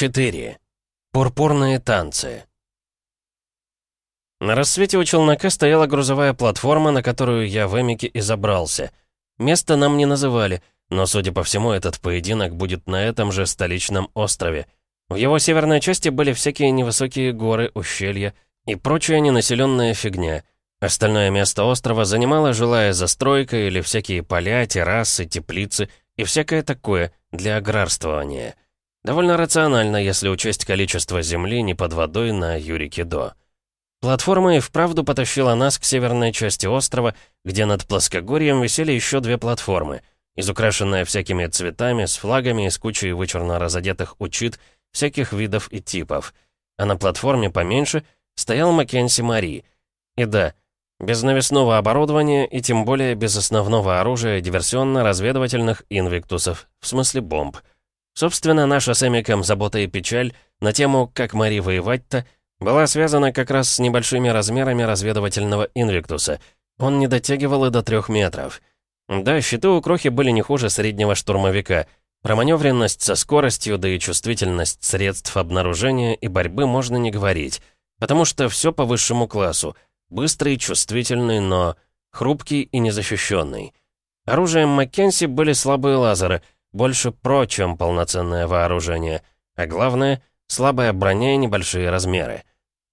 4. Пурпурные танцы. На рассвете у челнока стояла грузовая платформа, на которую я в Эмике и забрался. Место нам не называли, но, судя по всему, этот поединок будет на этом же столичном острове. В его северной части были всякие невысокие горы, ущелья и прочая ненаселенная фигня. Остальное место острова занимала жилая застройка или всякие поля, террасы, теплицы и всякое такое для аграрствования. Довольно рационально, если учесть количество земли не под водой на Юрике-До. Платформа и вправду потащила нас к северной части острова, где над плоскогорьем висели еще две платформы, изукрашенная всякими цветами, с флагами и с кучей вычурно разодетых учит всяких видов и типов. А на платформе поменьше стоял Маккенси Мари. И да, без навесного оборудования и тем более без основного оружия диверсионно-разведывательных инвиктусов, в смысле бомб — Собственно, наша с Эмиком забота и печаль на тему «Как Мари воевать-то» была связана как раз с небольшими размерами разведывательного инвиктуса. Он не дотягивал и до трех метров. Да, щиты у Крохи были не хуже среднего штурмовика. Про со скоростью, да и чувствительность средств обнаружения и борьбы можно не говорить. Потому что все по высшему классу. Быстрый, чувствительный, но хрупкий и незащищенный. Оружием Маккенси были слабые лазеры — больше про, чем полноценное вооружение. А главное, слабая броня и небольшие размеры.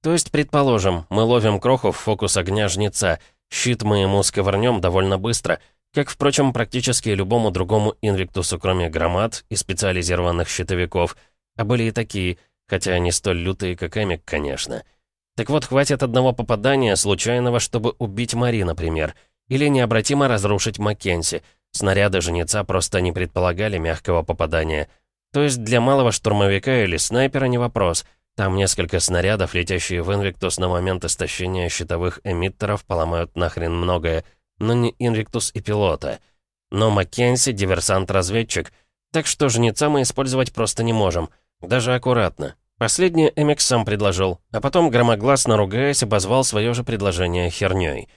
То есть, предположим, мы ловим кроху в фокус огня жнеца, щит мы ему сковырнем довольно быстро, как, впрочем, практически любому другому инвиктусу, кроме громад и специализированных щитовиков. А были и такие, хотя не столь лютые, как Эмик, конечно. Так вот, хватит одного попадания, случайного, чтобы убить Мари, например, или необратимо разрушить Маккенси — Снаряды жнеца просто не предполагали мягкого попадания. То есть для малого штурмовика или снайпера не вопрос. Там несколько снарядов, летящие в Инвиктус на момент истощения щитовых эмиттеров, поломают нахрен многое. Но не Инвиктус и пилота. Но Маккенси — диверсант-разведчик. Так что жнеца мы использовать просто не можем. Даже аккуратно. Последнее Эмик сам предложил, а потом, громогласно ругаясь, обозвал свое же предложение херней.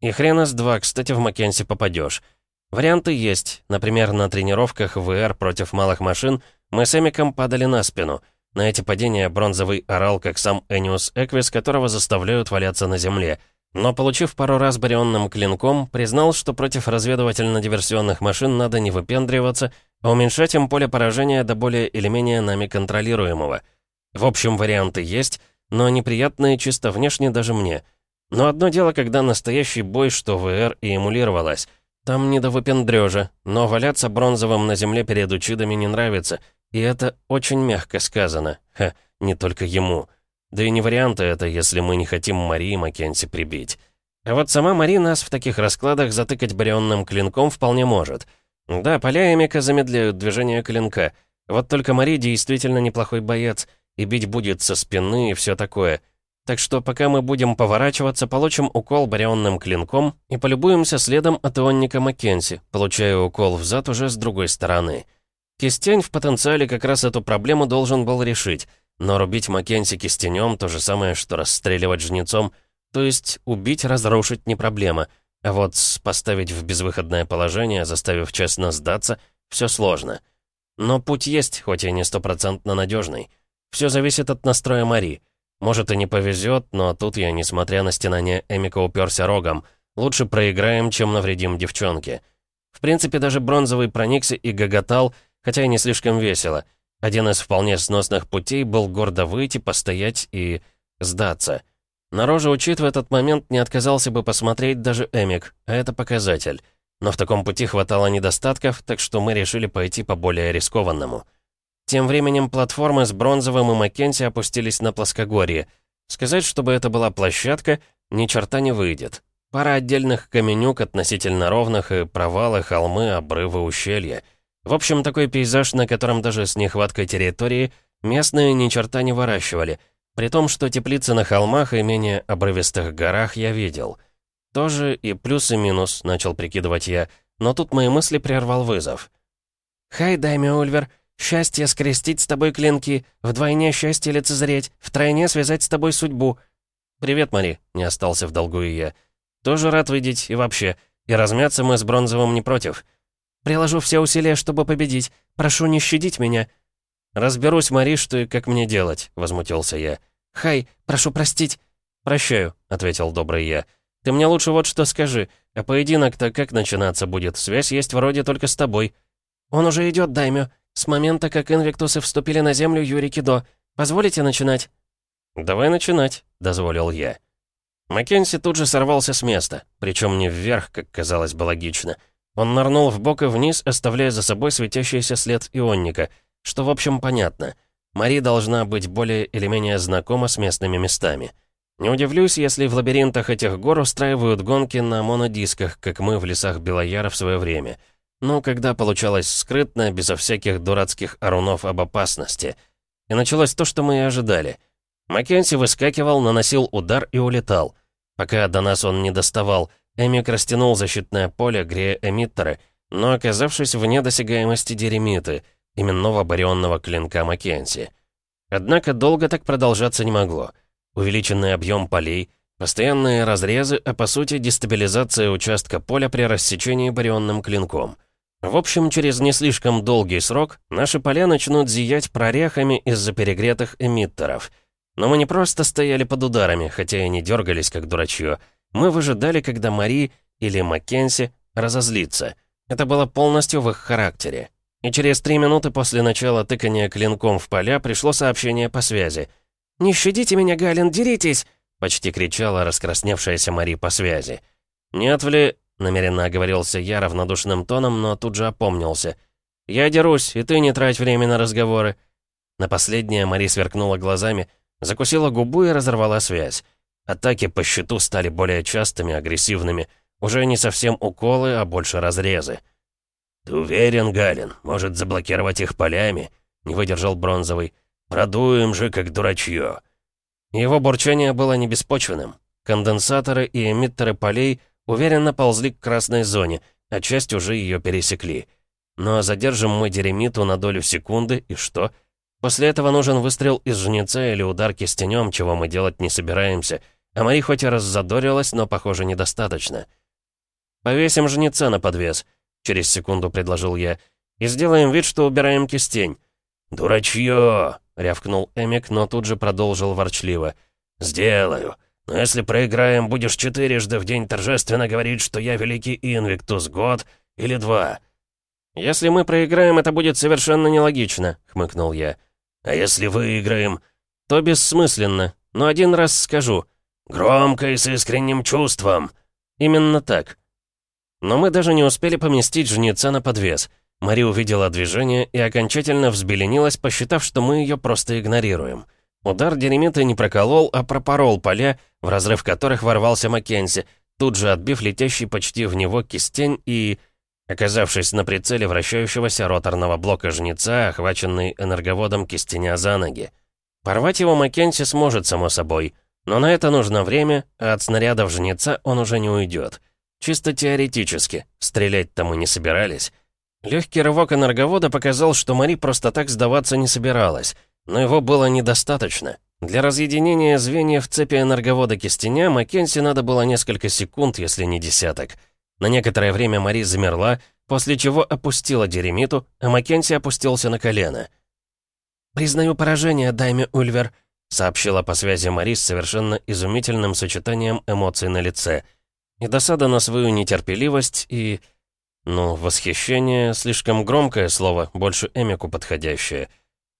И хрена с два, кстати, в Маккенси попадешь. Варианты есть. Например, на тренировках ВР против малых машин мы с Эмиком падали на спину. На эти падения бронзовый орал, как сам Эниус Эквис, которого заставляют валяться на земле. Но, получив пару раз барионным клинком, признал, что против разведывательно-диверсионных машин надо не выпендриваться, а уменьшать им поле поражения до более или менее нами контролируемого. В общем, варианты есть, но неприятные чисто внешне даже мне. Но одно дело, когда настоящий бой, что ВР и эмулировалось — там не до выпендрёжа, но валяться бронзовым на земле перед учидами не нравится. И это очень мягко сказано. Ха, не только ему. Да и не варианты это, если мы не хотим Мари и Маккенси прибить. А вот сама Мари нас в таких раскладах затыкать барионным клинком вполне может. Да, поля Эмика замедляют движение клинка. Вот только Мари действительно неплохой боец, и бить будет со спины и все такое. Так что пока мы будем поворачиваться, получим укол барионным клинком и полюбуемся следом от ионника Маккензи, получая укол в зад уже с другой стороны. Кистень в потенциале как раз эту проблему должен был решить, но рубить Маккензи кистенем то же самое, что расстреливать жнецом, то есть убить, разрушить не проблема, а вот поставить в безвыходное положение, заставив честно сдаться, все сложно. Но путь есть, хоть и не стопроцентно надежный. Все зависит от настроя Мари. Может и не повезет, но тут я, несмотря на стенание Эмика, уперся рогом. Лучше проиграем, чем навредим девчонке. В принципе, даже бронзовый проникся и гоготал, хотя и не слишком весело. Один из вполне сносных путей был гордо выйти, постоять и... сдаться. На роже учит в этот момент не отказался бы посмотреть даже Эмик, а это показатель. Но в таком пути хватало недостатков, так что мы решили пойти по более рискованному. Тем временем платформы с Бронзовым и Маккензи опустились на плоскогорье. Сказать, чтобы это была площадка, ни черта не выйдет. Пара отдельных каменюк относительно ровных и провалы, холмы, обрывы, ущелья. В общем, такой пейзаж, на котором даже с нехваткой территории местные ни черта не выращивали, при том, что теплицы на холмах и менее обрывистых горах я видел. Тоже и плюс и минус, начал прикидывать я, но тут мои мысли прервал вызов. «Хай, Дайми Ульвер, Счастье скрестить с тобой клинки, вдвойне счастье лицезреть, втройне связать с тобой судьбу. Привет, Мари, не остался в долгу и я. Тоже рад видеть и вообще. И размяться мы с Бронзовым не против. Приложу все усилия, чтобы победить. Прошу не щадить меня. «Разберусь, Мари, что и как мне делать», — возмутился я. «Хай, прошу простить». «Прощаю», — ответил добрый я. «Ты мне лучше вот что скажи. А поединок-то как начинаться будет? Связь есть вроде только с тобой». «Он уже идет, Даймё. С момента, как инвиктусы вступили на землю Юрий Кидо. Позволите начинать?» «Давай начинать», — дозволил я. Маккенси тут же сорвался с места, причем не вверх, как казалось бы логично. Он нырнул в бок и вниз, оставляя за собой светящийся след ионника, что, в общем, понятно. Мари должна быть более или менее знакома с местными местами. Не удивлюсь, если в лабиринтах этих гор устраивают гонки на монодисках, как мы в лесах Белояра в свое время. Ну, когда получалось скрытно, безо всяких дурацких орунов об опасности. И началось то, что мы и ожидали. Маккенси выскакивал, наносил удар и улетал. Пока до нас он не доставал, Эмик растянул защитное поле, грея эмиттеры, но оказавшись вне досягаемости деремиты, именного барионного клинка Маккенси. Однако долго так продолжаться не могло увеличенный объем полей, постоянные разрезы, а по сути дестабилизация участка поля при рассечении барионным клинком. В общем, через не слишком долгий срок наши поля начнут зиять прорехами из-за перегретых эмиттеров. Но мы не просто стояли под ударами, хотя и не дергались, как дурачье. Мы выжидали, когда Мари или Маккенси разозлится. Это было полностью в их характере. И через три минуты после начала тыкания клинком в поля пришло сообщение по связи — «Не щадите меня, Галин, деритесь!» — почти кричала раскрасневшаяся Мари по связи. «Не отвли...» — намеренно оговорился я равнодушным тоном, но тут же опомнился. «Я дерусь, и ты не трать время на разговоры». На последнее Мари сверкнула глазами, закусила губу и разорвала связь. Атаки по щиту стали более частыми, агрессивными. Уже не совсем уколы, а больше разрезы. «Ты уверен, Галин? Может, заблокировать их полями?» — не выдержал Бронзовый. «Продуем же, как дурачье!» Его бурчание было не беспочвенным. Конденсаторы и эмиттеры полей уверенно ползли к красной зоне, а часть уже ее пересекли. Но задержим мы деремиту на долю секунды, и что? После этого нужен выстрел из жнеца или удар кистенем, чего мы делать не собираемся. А Мари хоть и раззадорилась, но, похоже, недостаточно. «Повесим жнеца на подвес», — через секунду предложил я, «и сделаем вид, что убираем кистень». «Дурачье!» рявкнул Эмик, но тут же продолжил ворчливо. «Сделаю. Но если проиграем, будешь четырежды в день торжественно говорить, что я великий Инвиктус год или два». «Если мы проиграем, это будет совершенно нелогично», — хмыкнул я. «А если выиграем?» «То бессмысленно. Но один раз скажу». «Громко и с искренним чувством». «Именно так». Но мы даже не успели поместить жнеца на подвес — Мари увидела движение и окончательно взбеленилась, посчитав, что мы ее просто игнорируем. Удар динамита не проколол, а пропорол поля, в разрыв которых ворвался Маккензи, тут же отбив летящий почти в него кистень и... Оказавшись на прицеле вращающегося роторного блока жнеца, охваченный энерговодом кистеня за ноги. Порвать его Маккензи сможет, само собой. Но на это нужно время, а от снарядов жнеца он уже не уйдет. Чисто теоретически. Стрелять-то мы не собирались. Легкий рывок энерговода показал, что Мари просто так сдаваться не собиралась, но его было недостаточно. Для разъединения звеньев цепи энерговода кистеня Маккенси надо было несколько секунд, если не десяток. На некоторое время Мари замерла, после чего опустила Деремиту, а Маккенси опустился на колено. «Признаю поражение, Дайме Ульвер», — сообщила по связи Мари с совершенно изумительным сочетанием эмоций на лице. И досада на свою нетерпеливость, и... Ну, восхищение — слишком громкое слово, больше Эмику подходящее.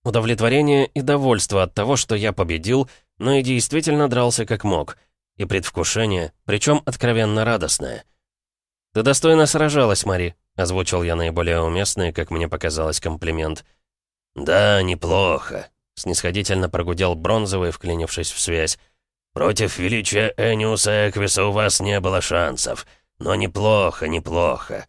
Удовлетворение и довольство от того, что я победил, но и действительно дрался как мог. И предвкушение, причем откровенно радостное. «Ты достойно сражалась, Мари», — озвучил я наиболее уместный, как мне показалось, комплимент. «Да, неплохо», — снисходительно прогудел Бронзовый, вклинившись в связь. «Против величия Эниуса Эквиса у вас не было шансов, но неплохо, неплохо».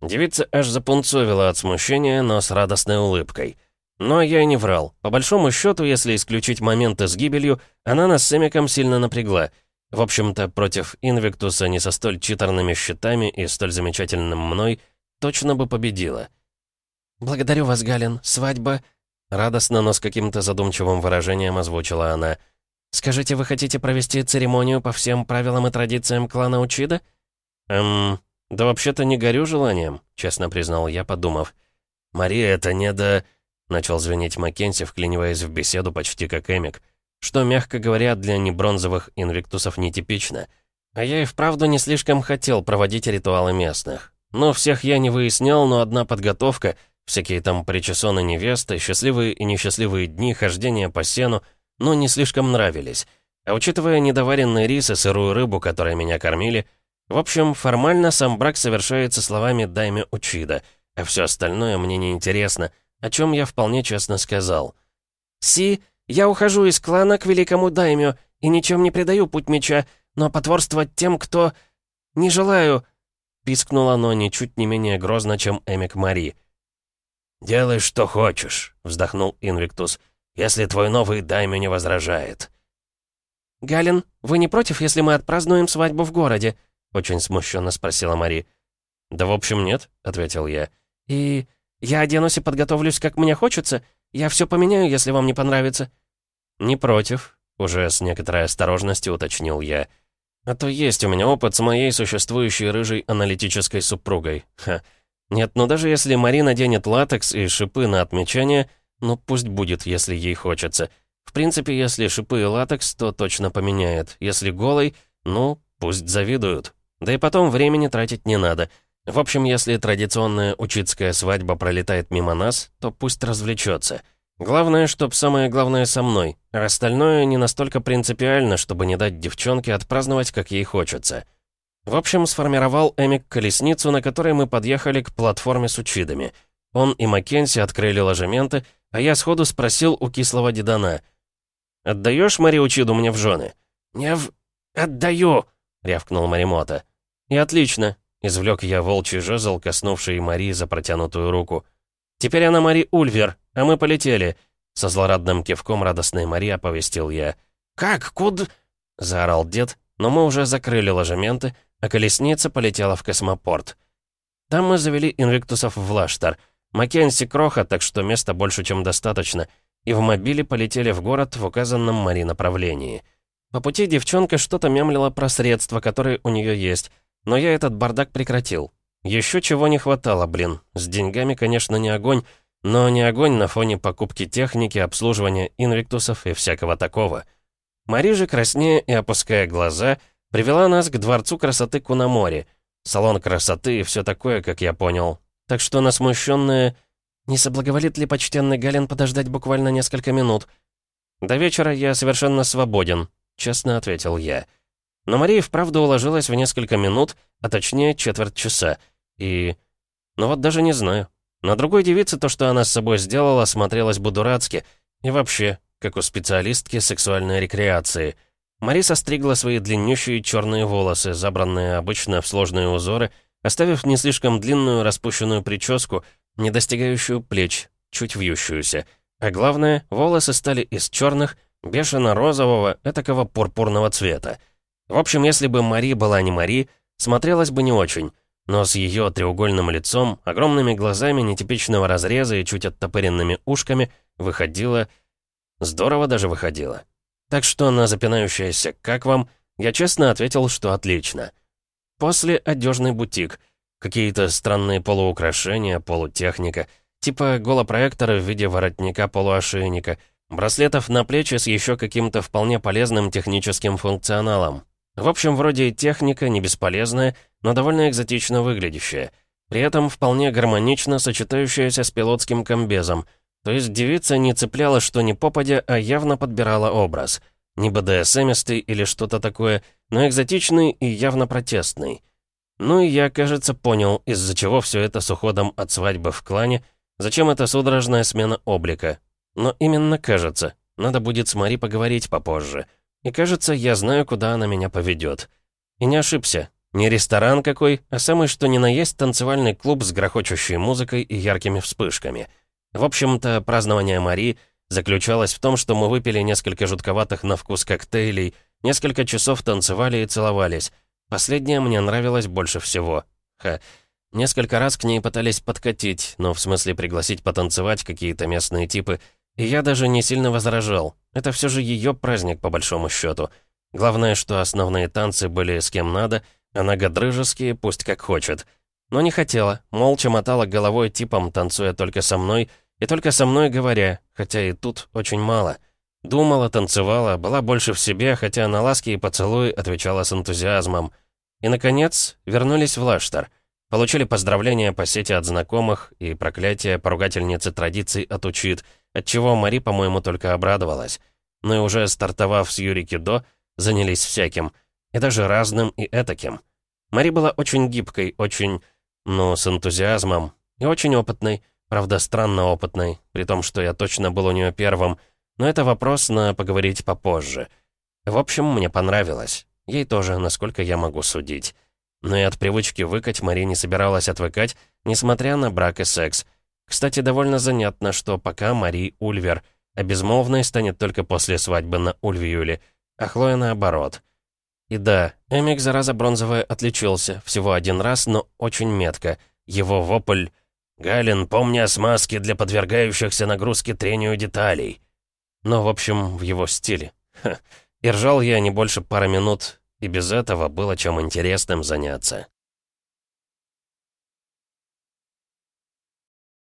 Девица аж запунцовила от смущения, но с радостной улыбкой. Но я и не врал. По большому счету, если исключить моменты с гибелью, она нас с Эмиком сильно напрягла. В общем-то, против Инвиктуса не со столь читерными щитами и столь замечательным мной точно бы победила. «Благодарю вас, Галин. Свадьба...» Радостно, но с каким-то задумчивым выражением озвучила она. «Скажите, вы хотите провести церемонию по всем правилам и традициям клана Учида?» «Эм, «Да вообще-то не горю желанием», — честно признал я, подумав. «Мария, это не до...» начал звенеть Маккенси, вклиниваясь в беседу почти как Эмик. Что, мягко говоря, для небронзовых инвиктусов нетипично. А я и вправду не слишком хотел проводить ритуалы местных. Ну, всех я не выяснял, но одна подготовка, всякие там причесоны невесты, счастливые и несчастливые дни, хождения по сену, ну, не слишком нравились. А учитывая недоваренный рис и сырую рыбу, которой меня кормили, в общем, формально сам брак совершается словами «дайме учида», а все остальное мне не интересно, о чем я вполне честно сказал. «Си, я ухожу из клана к великому даймё и ничем не предаю путь меча, но потворствовать тем, кто... Не желаю...» Пискнула, но ничуть не менее грозно, чем Эмик Мари. «Делай, что хочешь», — вздохнул Инвиктус, «если твой новый даймё не возражает». «Галин, вы не против, если мы отпразднуем свадьбу в городе?» — очень смущенно спросила Мари. «Да, в общем, нет», — ответил я. «И я оденусь и подготовлюсь, как мне хочется? Я все поменяю, если вам не понравится». «Не против», — уже с некоторой осторожностью уточнил я. «А то есть у меня опыт с моей существующей рыжей аналитической супругой. Ха. Нет, ну даже если Марина наденет латекс и шипы на отмечание, ну пусть будет, если ей хочется. В принципе, если шипы и латекс, то точно поменяет. Если голый, ну, пусть завидуют. Да и потом времени тратить не надо. В общем, если традиционная учитская свадьба пролетает мимо нас, то пусть развлечется. Главное, чтоб самое главное со мной, а остальное не настолько принципиально, чтобы не дать девчонке отпраздновать, как ей хочется. В общем, сформировал Эмик колесницу, на которой мы подъехали к платформе с учидами. Он и Маккенси открыли ложементы, а я сходу спросил у кислого дедана. «Отдаешь Мари Учиду мне в жены?» «Не в... отдаю!» — рявкнул Маримота. «И отлично!» — извлек я волчий жезл, коснувший Мари за протянутую руку. «Теперь она Мари Ульвер, а мы полетели!» Со злорадным кивком радостной Мари оповестил я. «Как? Куда?» — заорал дед, но мы уже закрыли ложементы, а колесница полетела в космопорт. Там мы завели инвиктусов в Лаштар. Маккенси кроха, так что места больше, чем достаточно, и в мобиле полетели в город в указанном Мари направлении. По пути девчонка что-то мямлила про средства, которые у нее есть, но я этот бардак прекратил. Еще чего не хватало, блин. С деньгами, конечно, не огонь, но не огонь на фоне покупки техники, обслуживания инвиктусов и всякого такого. Мари же, краснея и опуская глаза, привела нас к Дворцу красоты Кунамори. Салон красоты и все такое, как я понял. Так что на смущенное... «Не соблаговолит ли почтенный Галин подождать буквально несколько минут?» «До вечера я совершенно свободен», — честно ответил я. Но Мария вправду уложилась в несколько минут, а точнее четверть часа — и... Ну вот даже не знаю. На другой девице то, что она с собой сделала, смотрелось бы дурацки. И вообще, как у специалистки сексуальной рекреации. Мариса стригла свои длиннющие черные волосы, забранные обычно в сложные узоры, оставив не слишком длинную распущенную прическу, не достигающую плеч, чуть вьющуюся. А главное, волосы стали из черных, бешено-розового, этакого пурпурного цвета. В общем, если бы Мари была не Мари, смотрелась бы не очень. Но с ее треугольным лицом, огромными глазами нетипичного разреза и чуть оттопыренными ушками выходило... Здорово даже выходило. Так что на запинающееся «как вам?» я честно ответил, что отлично. После одежный бутик. Какие-то странные полуукрашения, полутехника. Типа голопроектора в виде воротника-полуошейника. Браслетов на плечи с еще каким-то вполне полезным техническим функционалом. В общем, вроде техника не бесполезная, но довольно экзотично выглядящая. При этом вполне гармонично сочетающаяся с пилотским комбезом. То есть девица не цепляла что ни попадя, а явно подбирала образ. Не БДСМистый или что-то такое, но экзотичный и явно протестный. Ну и я, кажется, понял, из-за чего все это с уходом от свадьбы в клане, зачем эта судорожная смена облика. Но именно кажется, надо будет с Мари поговорить попозже. И кажется, я знаю, куда она меня поведет. И не ошибся. Не ресторан какой, а самый что ни на есть танцевальный клуб с грохочущей музыкой и яркими вспышками. В общем-то, празднование Мари заключалось в том, что мы выпили несколько жутковатых на вкус коктейлей, несколько часов танцевали и целовались. Последнее мне нравилось больше всего. Ха. Несколько раз к ней пытались подкатить, но в смысле пригласить потанцевать какие-то местные типы, я даже не сильно возражал. Это все же ее праздник, по большому счету. Главное, что основные танцы были с кем надо, а ногодрыжеские пусть как хочет. Но не хотела, молча мотала головой типом, танцуя только со мной, И только со мной говоря, хотя и тут очень мало. Думала, танцевала, была больше в себе, хотя на ласки и поцелуи отвечала с энтузиазмом. И, наконец, вернулись в Лаштар. Получили поздравления по сети от знакомых и проклятие поругательницы традиций от учит, отчего Мари, по-моему, только обрадовалась. Но и уже стартовав с Юрий Кидо, занялись всяким. И даже разным и этаким. Мари была очень гибкой, очень, ну, с энтузиазмом, и очень опытной, Правда, странно опытной, при том, что я точно был у нее первым. Но это вопрос на поговорить попозже. В общем, мне понравилось. Ей тоже, насколько я могу судить. Но и от привычки выкать Мари не собиралась отвыкать, несмотря на брак и секс. Кстати, довольно занятно, что пока Мари Ульвер, а безмолвной станет только после свадьбы на Ульвиюле, а Хлоя наоборот. И да, Эмик, зараза бронзовая, отличился, всего один раз, но очень метко. Его вопль «Галин, помни о смазке для подвергающихся нагрузке трению деталей». Ну, в общем, в его стиле. Ха. И ржал я не больше пары минут, и без этого было чем интересным заняться.